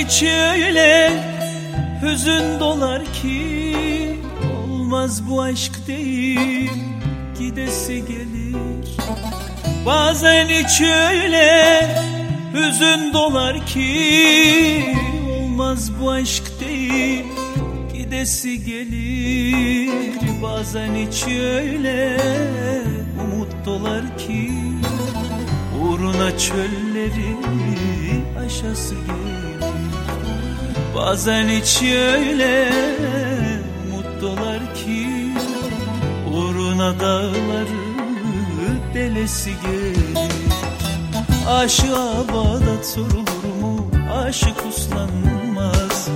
içi öyle hüzün dolar ki Olmaz bu aşk değil gidesi gelir. Bazen içi öyle hüzün dolar ki Olmaz bu aşk değil gidesi gelir. Bazen içi öyle umut dolar ki Uğruna çölleri aşası gelir. Bazen içi öyle umut dolar ki Uğruna dağları delesi gelir. Aşığa Bağdat sorulur mu? Aşık uslanmaz.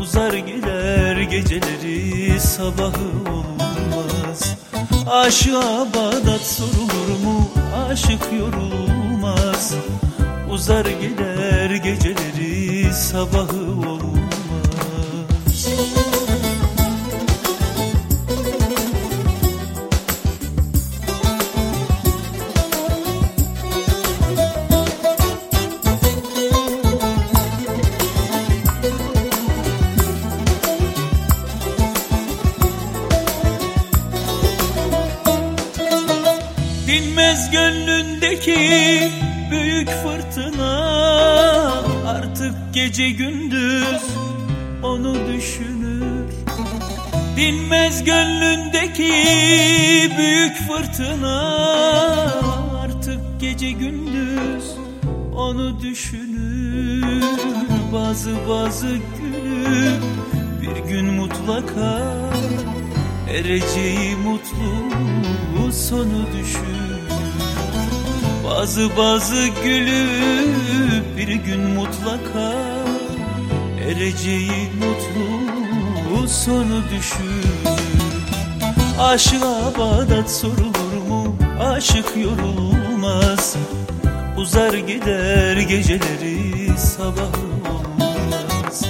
Uzar gider geceleri sabahı olmaz Aşığa Bağdat sorulur mu? Aşık yorulmaz Uzar gider geceleri sabahı olmaz Dinmez gönlündeki büyük fırtına. Artık gece gündüz onu düşünür. Dinmez gönlündeki büyük fırtına. Artık gece gündüz onu düşünür. Bazı bazı günü bir gün mutlaka Ereceği mutlu sonu düşün Bazı bazı gülüp bir gün mutlaka Ereceği mutlu sonu düşün Aşığa Bağdat sorulur mu? Aşık yorulmaz Uzar gider geceleri sabahı olmaz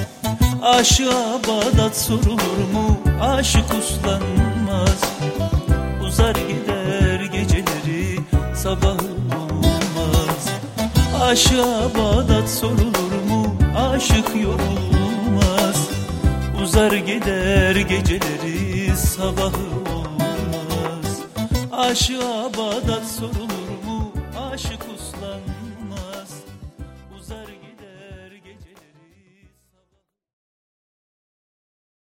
Aşığa Bağdat sorulur mu? Aşık uslanmaz Uzar gider geceleri olmaz Aşığa Bağdat sorulur mu? Aşık yorulmaz Uzar gider geceleri sabahı olmaz Aşığa Bağdat sorulur mu? Aşık